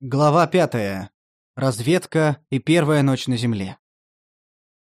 Глава пятая. Разведка и первая ночь на земле.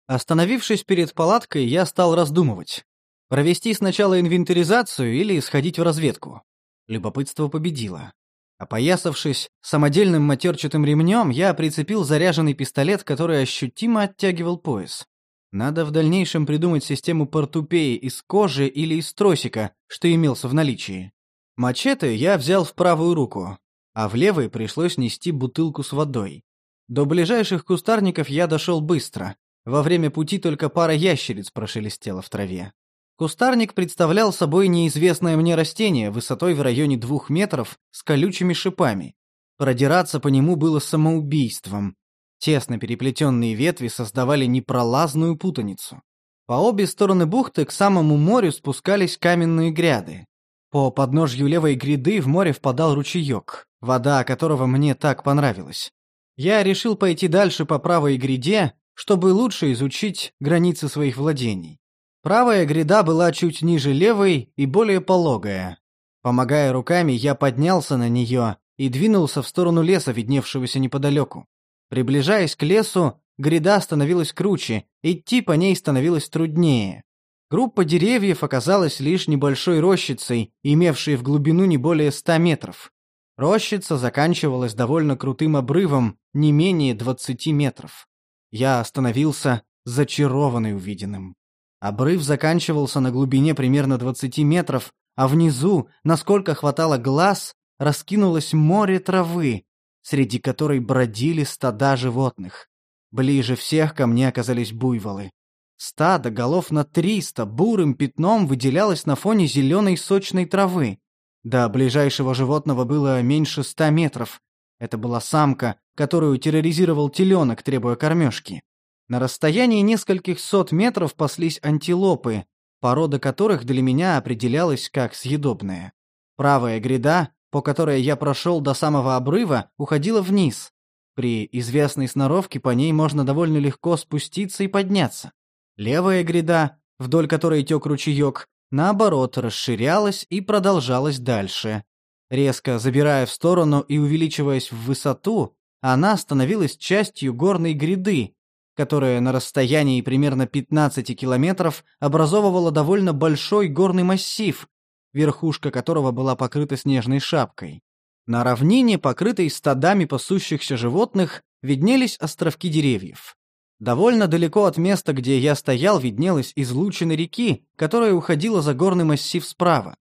Остановившись перед палаткой, я стал раздумывать. Провести сначала инвентаризацию или сходить в разведку. Любопытство победило. Опоясавшись самодельным матерчатым ремнем, я прицепил заряженный пистолет, который ощутимо оттягивал пояс. Надо в дальнейшем придумать систему портупеи из кожи или из тросика, что имелся в наличии. Мачете я взял в правую руку, а в левой пришлось нести бутылку с водой. До ближайших кустарников я дошел быстро. Во время пути только пара ящериц прошелестела в траве. Кустарник представлял собой неизвестное мне растение высотой в районе двух метров с колючими шипами. Продираться по нему было самоубийством. Тесно переплетенные ветви создавали непролазную путаницу. По обе стороны бухты к самому морю спускались каменные гряды. По подножью левой гряды в море впадал ручеек, вода которого мне так понравилась. Я решил пойти дальше по правой гряде, чтобы лучше изучить границы своих владений. Правая гряда была чуть ниже левой и более пологая. Помогая руками, я поднялся на нее и двинулся в сторону леса, видневшегося неподалеку. Приближаясь к лесу, гряда становилась круче, идти по ней становилось труднее. Группа деревьев оказалась лишь небольшой рощицей, имевшей в глубину не более ста метров. Рощица заканчивалась довольно крутым обрывом, не менее двадцати метров. Я остановился, зачарованный увиденным. Обрыв заканчивался на глубине примерно двадцати метров, а внизу, насколько хватало глаз, раскинулось море травы, среди которой бродили стада животных. Ближе всех ко мне оказались буйволы. Стадо голов на триста бурым пятном выделялось на фоне зеленой сочной травы. До ближайшего животного было меньше ста метров. Это была самка, которую терроризировал теленок, требуя кормежки. На расстоянии нескольких сот метров паслись антилопы, порода которых для меня определялась как съедобная. Правая гряда, по которой я прошел до самого обрыва, уходила вниз. При известной сноровке по ней можно довольно легко спуститься и подняться. Левая гряда, вдоль которой тек ручеек, наоборот, расширялась и продолжалась дальше. Резко забирая в сторону и увеличиваясь в высоту, она становилась частью горной гряды, которая на расстоянии примерно 15 километров образовывала довольно большой горный массив, верхушка которого была покрыта снежной шапкой. На равнине, покрытой стадами пасущихся животных, виднелись островки деревьев. Довольно далеко от места, где я стоял, виднелась излучина реки, которая уходила за горный массив справа.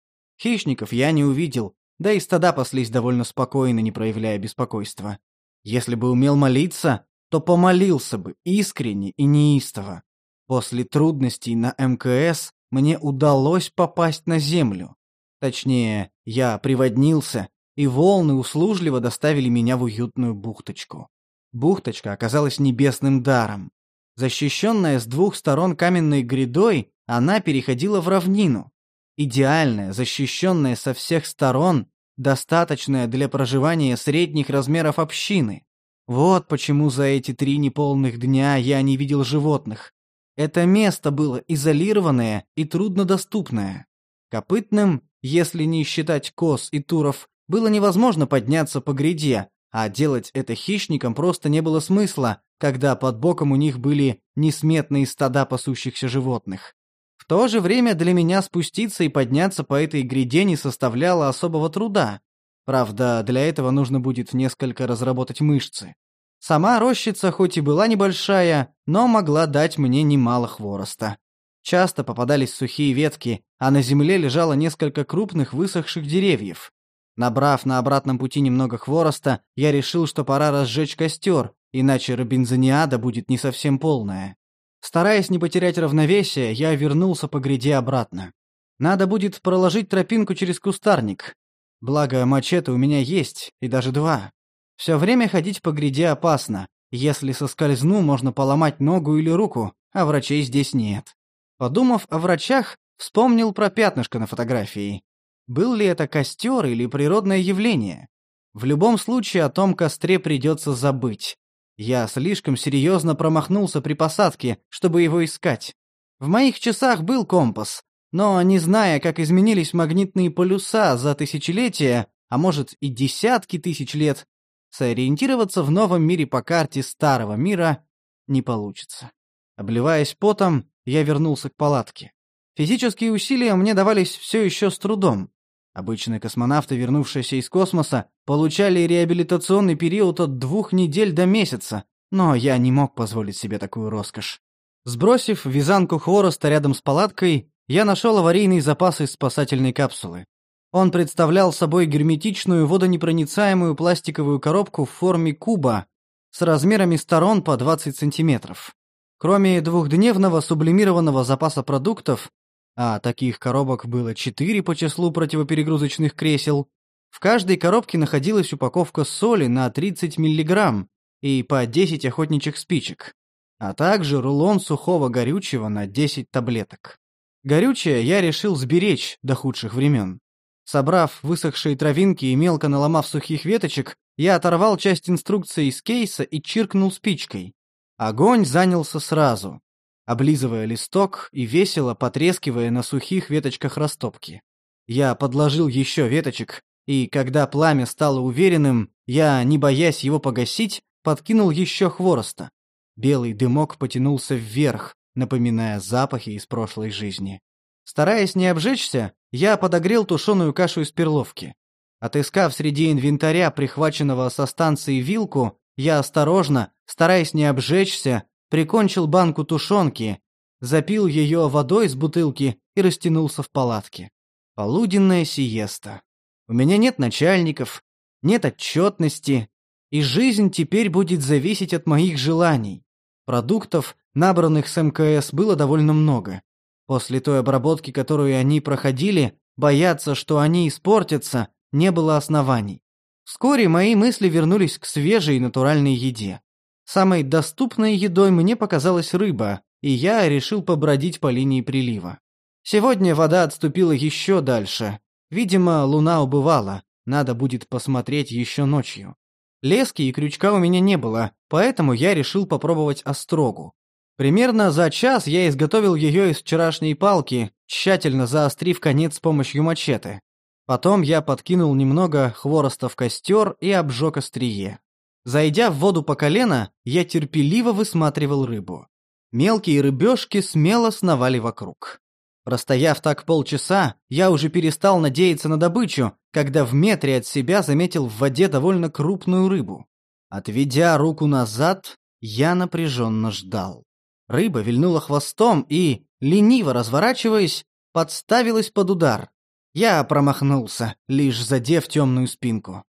Хищников я не увидел, да и стада паслись довольно спокойно, не проявляя беспокойства. Если бы умел молиться, то помолился бы искренне и неистово. После трудностей на МКС мне удалось попасть на землю. Точнее, я приводнился, и волны услужливо доставили меня в уютную бухточку. Бухточка оказалась небесным даром. Защищенная с двух сторон каменной грядой, она переходила в равнину. Идеальная, защищенная со всех сторон, достаточная для проживания средних размеров общины. Вот почему за эти три неполных дня я не видел животных. Это место было изолированное и труднодоступное. Копытным, если не считать коз и туров, было невозможно подняться по гряде, а делать это хищникам просто не было смысла, когда под боком у них были несметные стада пасущихся животных. В то же время для меня спуститься и подняться по этой гряде не составляло особого труда. Правда, для этого нужно будет несколько разработать мышцы. Сама рощица хоть и была небольшая, но могла дать мне немало хвороста. Часто попадались сухие ветки, а на земле лежало несколько крупных высохших деревьев. Набрав на обратном пути немного хвороста, я решил, что пора разжечь костер, иначе робинзониада будет не совсем полная. Стараясь не потерять равновесие, я вернулся по гряде обратно. Надо будет проложить тропинку через кустарник. Благо, мачете у меня есть, и даже два. Все время ходить по гряде опасно. Если соскользну, можно поломать ногу или руку, а врачей здесь нет. Подумав о врачах, вспомнил про пятнышко на фотографии. Был ли это костер или природное явление? В любом случае о том костре придется забыть. Я слишком серьезно промахнулся при посадке, чтобы его искать. В моих часах был компас, но, не зная, как изменились магнитные полюса за тысячелетия, а может и десятки тысяч лет, сориентироваться в новом мире по карте старого мира не получится. Обливаясь потом, я вернулся к палатке. Физические усилия мне давались все еще с трудом. Обычные космонавты, вернувшиеся из космоса, получали реабилитационный период от двух недель до месяца, но я не мог позволить себе такую роскошь. Сбросив вязанку хвороста рядом с палаткой, я нашел аварийный запас из спасательной капсулы. Он представлял собой герметичную водонепроницаемую пластиковую коробку в форме куба с размерами сторон по 20 сантиметров. Кроме двухдневного сублимированного запаса продуктов, а таких коробок было четыре по числу противоперегрузочных кресел, в каждой коробке находилась упаковка соли на 30 мг и по 10 охотничьих спичек, а также рулон сухого горючего на 10 таблеток. Горючее я решил сберечь до худших времен. Собрав высохшие травинки и мелко наломав сухих веточек, я оторвал часть инструкции из кейса и чиркнул спичкой. Огонь занялся сразу, облизывая листок и весело потрескивая на сухих веточках растопки. Я подложил еще веточек, и когда пламя стало уверенным, я, не боясь его погасить, подкинул еще хвороста. Белый дымок потянулся вверх, напоминая запахи из прошлой жизни. Стараясь не обжечься, я подогрел тушеную кашу из перловки. Отыскав среди инвентаря, прихваченного со станции вилку, я осторожно, стараясь не обжечься, прикончил банку тушенки, запил ее водой из бутылки и растянулся в палатке. Полуденная сиеста. У меня нет начальников, нет отчетности, и жизнь теперь будет зависеть от моих желаний. Продуктов, набранных с МКС, было довольно много. После той обработки, которую они проходили, бояться, что они испортятся, не было оснований. Вскоре мои мысли вернулись к свежей натуральной еде. Самой доступной едой мне показалась рыба, и я решил побродить по линии прилива. Сегодня вода отступила еще дальше. Видимо, луна убывала, надо будет посмотреть еще ночью. Лески и крючка у меня не было, поэтому я решил попробовать острогу. Примерно за час я изготовил ее из вчерашней палки, тщательно заострив конец с помощью мачете. Потом я подкинул немного хвороста в костер и обжег острие. Зайдя в воду по колено, я терпеливо высматривал рыбу. Мелкие рыбешки смело сновали вокруг. Простояв так полчаса, я уже перестал надеяться на добычу, когда в метре от себя заметил в воде довольно крупную рыбу. Отведя руку назад, я напряженно ждал. Рыба вильнула хвостом и, лениво разворачиваясь, подставилась под удар. Я промахнулся, лишь задев темную спинку.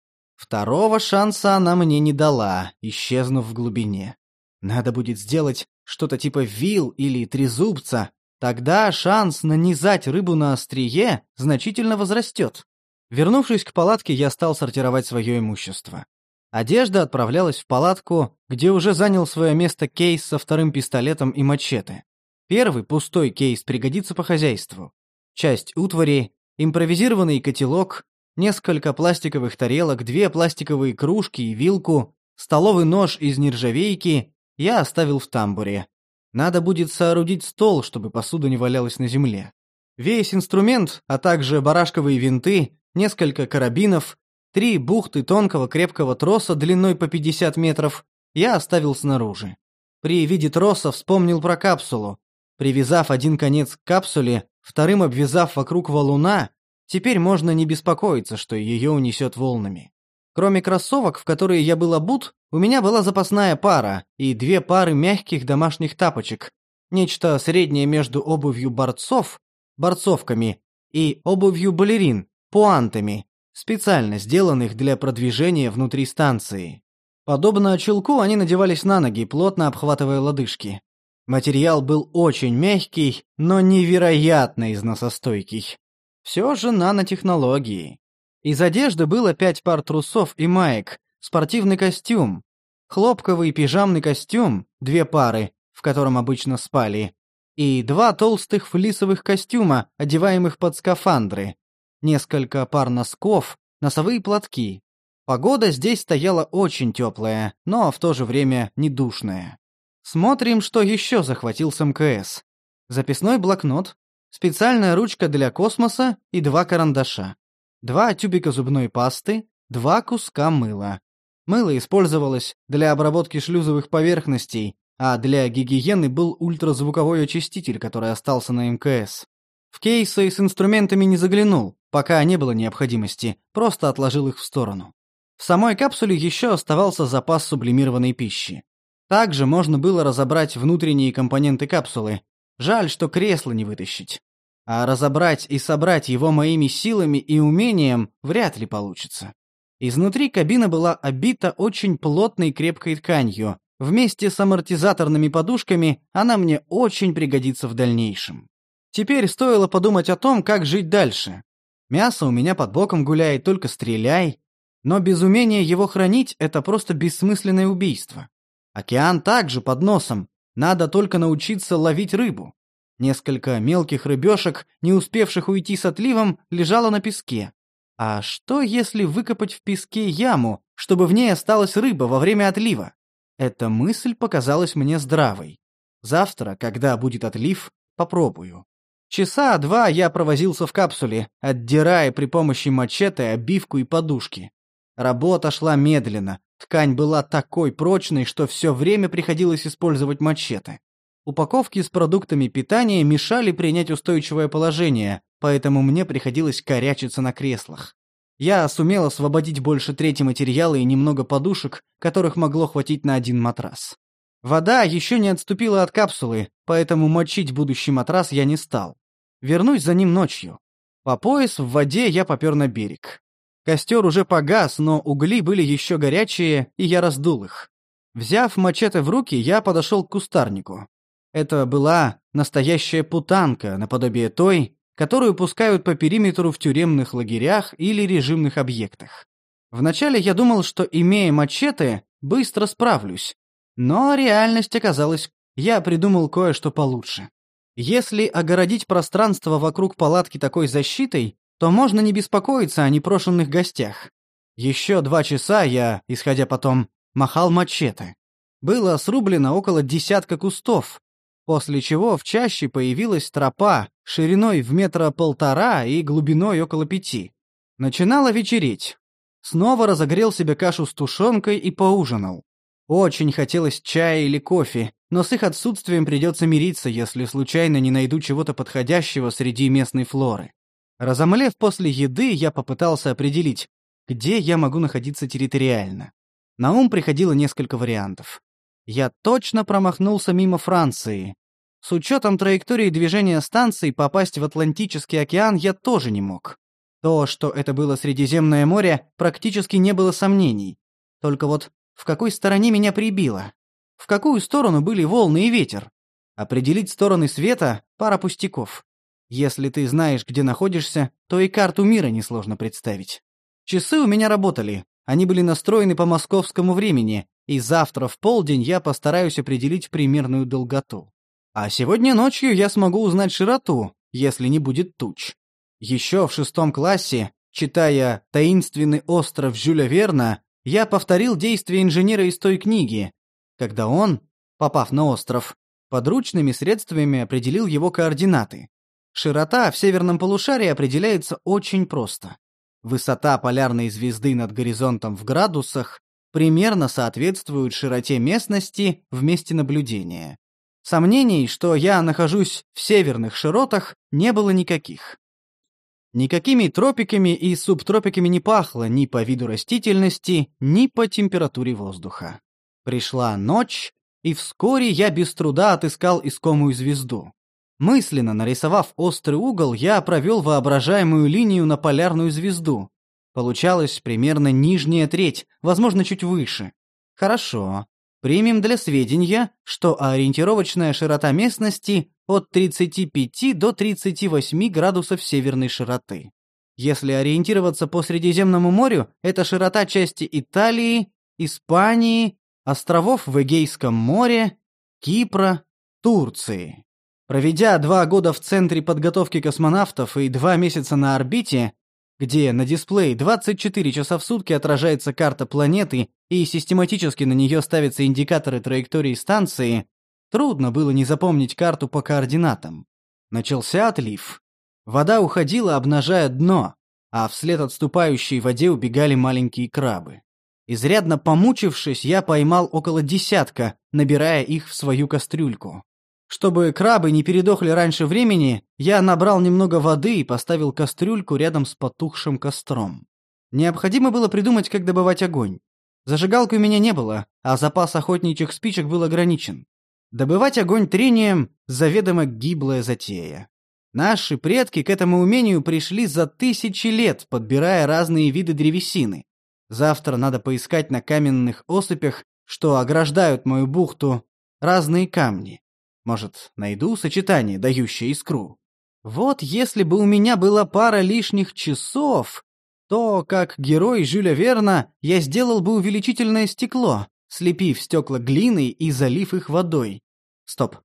Второго шанса она мне не дала, исчезнув в глубине. Надо будет сделать что-то типа вил или трезубца, тогда шанс нанизать рыбу на острие значительно возрастет. Вернувшись к палатке, я стал сортировать свое имущество. Одежда отправлялась в палатку, где уже занял свое место кейс со вторым пистолетом и мачете. Первый пустой кейс пригодится по хозяйству. Часть утвари, импровизированный котелок, несколько пластиковых тарелок, две пластиковые кружки и вилку, столовый нож из нержавейки я оставил в тамбуре. Надо будет соорудить стол, чтобы посуда не валялась на земле. Весь инструмент, а также барашковые винты, несколько карабинов, Три бухты тонкого крепкого троса длиной по 50 метров я оставил снаружи. При виде троса вспомнил про капсулу. Привязав один конец к капсуле, вторым обвязав вокруг валуна, теперь можно не беспокоиться, что ее унесет волнами. Кроме кроссовок, в которые я был обут, у меня была запасная пара и две пары мягких домашних тапочек. Нечто среднее между обувью борцов, борцовками, и обувью балерин, пуантами, специально сделанных для продвижения внутри станции. Подобно чулку они надевались на ноги, плотно обхватывая лодыжки. Материал был очень мягкий, но невероятно износостойкий. Все же нанотехнологии. Из одежды было пять пар трусов и маек, спортивный костюм, хлопковый пижамный костюм, две пары, в котором обычно спали, и два толстых флисовых костюма, одеваемых под скафандры, несколько пар носков, носовые платки. Погода здесь стояла очень теплая, но в то же время не душная. Смотрим, что еще захватил с МКС. Записной блокнот, специальная ручка для космоса и два карандаша. Два тюбика зубной пасты, два куска мыла. Мыло использовалось для обработки шлюзовых поверхностей, а для гигиены был ультразвуковой очиститель, который остался на МКС. В кейсы с инструментами не заглянул, пока не было необходимости, просто отложил их в сторону. В самой капсуле еще оставался запас сублимированной пищи. Также можно было разобрать внутренние компоненты капсулы. Жаль, что кресло не вытащить. А разобрать и собрать его моими силами и умением вряд ли получится. Изнутри кабина была обита очень плотной крепкой тканью. Вместе с амортизаторными подушками она мне очень пригодится в дальнейшем. Теперь стоило подумать о том, как жить дальше. Мясо у меня под боком гуляет, только стреляй. Но без умения его хранить — это просто бессмысленное убийство. Океан также под носом. Надо только научиться ловить рыбу. Несколько мелких рыбешек, не успевших уйти с отливом, лежало на песке. А что, если выкопать в песке яму, чтобы в ней осталась рыба во время отлива? Эта мысль показалась мне здравой. Завтра, когда будет отлив, попробую. Часа два я провозился в капсуле, отдирая при помощи мачете обивку и подушки. Работа шла медленно. Ткань была такой прочной, что все время приходилось использовать мачете. Упаковки с продуктами питания мешали принять устойчивое положение, поэтому мне приходилось корячиться на креслах. Я сумел освободить больше трети материала и немного подушек, которых могло хватить на один матрас. Вода еще не отступила от капсулы, поэтому мочить будущий матрас я не стал. Вернусь за ним ночью. По пояс в воде я попер на берег. Костер уже погас, но угли были еще горячие, и я раздул их. Взяв мачете в руки, я подошел к кустарнику. Это была настоящая путанка, наподобие той, которую пускают по периметру в тюремных лагерях или режимных объектах. Вначале я думал, что, имея мачете, быстро справлюсь. Но реальность оказалась, я придумал кое-что получше. Если огородить пространство вокруг палатки такой защитой, то можно не беспокоиться о непрошенных гостях. Еще два часа я, исходя потом, махал мачете. Было срублено около десятка кустов, после чего в чаще появилась тропа шириной в метра полтора и глубиной около пяти. Начинало вечереть. Снова разогрел себе кашу с тушенкой и поужинал. Очень хотелось чая или кофе, но с их отсутствием придется мириться, если случайно не найду чего-то подходящего среди местной флоры. Разомлев после еды, я попытался определить, где я могу находиться территориально. На ум приходило несколько вариантов. Я точно промахнулся мимо Франции. С учетом траектории движения станции попасть в Атлантический океан я тоже не мог. То, что это было Средиземное море, практически не было сомнений. Только вот в какой стороне меня прибило? В какую сторону были волны и ветер? Определить стороны света — пара пустяков. Если ты знаешь, где находишься, то и карту мира несложно представить. Часы у меня работали. Они были настроены по московскому времени, и завтра в полдень я постараюсь определить примерную долготу. А сегодня ночью я смогу узнать широту, если не будет туч. Еще в шестом классе, читая «Таинственный остров Жюля Верна», я повторил действия инженера из той книги, когда он, попав на остров, подручными средствами определил его координаты. Широта в северном полушарии определяется очень просто. Высота полярной звезды над горизонтом в градусах примерно соответствует широте местности в месте наблюдения. Сомнений, что я нахожусь в северных широтах, не было никаких. Никакими тропиками и субтропиками не пахло ни по виду растительности, ни по температуре воздуха. Пришла ночь, и вскоре я без труда отыскал искомую звезду. Мысленно нарисовав острый угол, я провел воображаемую линию на полярную звезду, Получалось примерно нижняя треть, возможно, чуть выше. Хорошо. Примем для сведения, что ориентировочная широта местности от 35 до 38 градусов северной широты. Если ориентироваться по Средиземному морю, это широта части Италии, Испании, островов в Эгейском море, Кипра, Турции. Проведя два года в Центре подготовки космонавтов и два месяца на орбите, где на дисплее 24 часа в сутки отражается карта планеты и систематически на нее ставятся индикаторы траектории станции, трудно было не запомнить карту по координатам. Начался отлив. Вода уходила, обнажая дно, а вслед отступающей воде убегали маленькие крабы. Изрядно помучившись, я поймал около десятка, набирая их в свою кастрюльку. Чтобы крабы не передохли раньше времени, я набрал немного воды и поставил кастрюльку рядом с потухшим костром. Необходимо было придумать, как добывать огонь. Зажигалки у меня не было, а запас охотничьих спичек был ограничен. Добывать огонь трением – заведомо гиблая затея. Наши предки к этому умению пришли за тысячи лет, подбирая разные виды древесины. Завтра надо поискать на каменных осыпях, что ограждают мою бухту, разные камни. Может, найду сочетание, дающее искру. Вот если бы у меня была пара лишних часов, то, как герой Жюля Верна, я сделал бы увеличительное стекло, слепив стекла глиной и залив их водой. Стоп.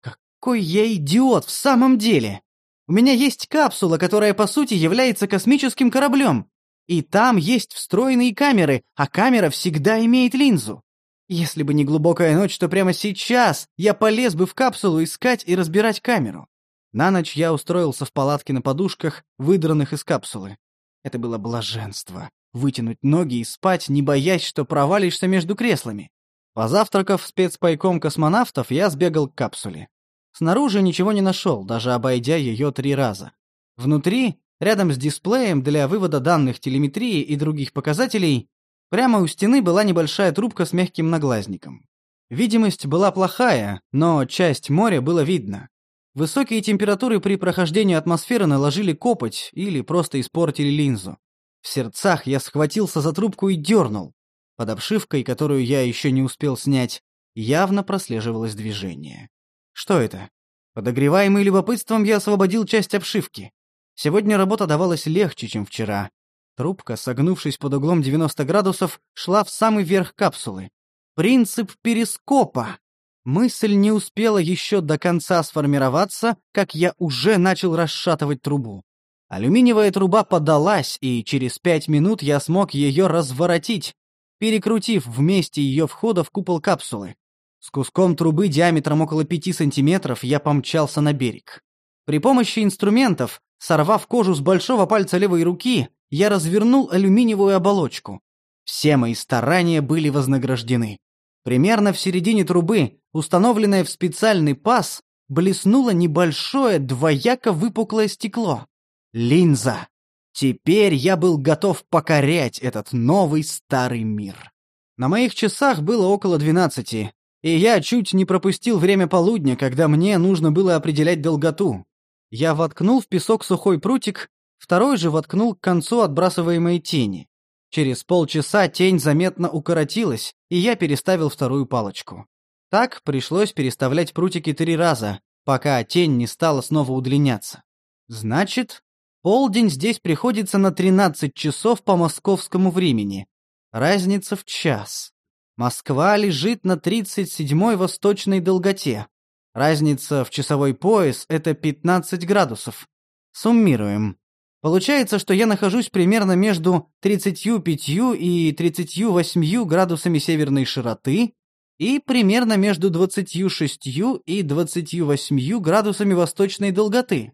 Какой я идиот в самом деле! У меня есть капсула, которая по сути является космическим кораблем. И там есть встроенные камеры, а камера всегда имеет линзу. Если бы не глубокая ночь, то прямо сейчас я полез бы в капсулу искать и разбирать камеру. На ночь я устроился в палатке на подушках, выдранных из капсулы. Это было блаженство. Вытянуть ноги и спать, не боясь, что провалишься между креслами. Позавтракав спецпайком космонавтов, я сбегал к капсуле. Снаружи ничего не нашел, даже обойдя ее три раза. Внутри, рядом с дисплеем для вывода данных телеметрии и других показателей, прямо у стены была небольшая трубка с мягким наглазником. Видимость была плохая, но часть моря было видно. Высокие температуры при прохождении атмосферы наложили копоть или просто испортили линзу. В сердцах я схватился за трубку и дернул. Под обшивкой, которую я еще не успел снять, явно прослеживалось движение. Что это? Подогреваемый любопытством я освободил часть обшивки. Сегодня работа давалась легче, чем вчера. Трубка, согнувшись под углом 90 градусов, шла в самый верх капсулы. Принцип перископа. Мысль не успела еще до конца сформироваться, как я уже начал расшатывать трубу. Алюминиевая труба подалась, и через пять минут я смог ее разворотить, перекрутив вместе ее входа в купол капсулы. С куском трубы диаметром около пяти сантиметров я помчался на берег. При помощи инструментов, сорвав кожу с большого пальца левой руки, я развернул алюминиевую оболочку. Все мои старания были вознаграждены. Примерно в середине трубы, установленное в специальный паз, блеснуло небольшое двояко выпуклое стекло. Линза. Теперь я был готов покорять этот новый старый мир. На моих часах было около двенадцати, и я чуть не пропустил время полудня, когда мне нужно было определять долготу. Я воткнул в песок сухой прутик, второй же воткнул к концу отбрасываемой тени. Через полчаса тень заметно укоротилась, и я переставил вторую палочку. Так пришлось переставлять прутики три раза, пока тень не стала снова удлиняться. Значит, полдень здесь приходится на 13 часов по московскому времени. Разница в час. Москва лежит на 37-й восточной долготе. Разница в часовой пояс — это 15 градусов. Суммируем. Получается, что я нахожусь примерно между 35 и 38 градусами северной широты и примерно между 26 и 28 градусами восточной долготы.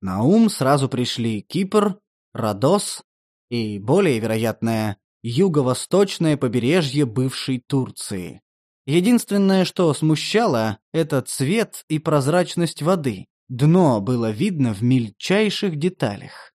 На ум сразу пришли Кипр, Родос и, более вероятное, юго-восточное побережье бывшей Турции. Единственное, что смущало, это цвет и прозрачность воды. Дно было видно в мельчайших деталях.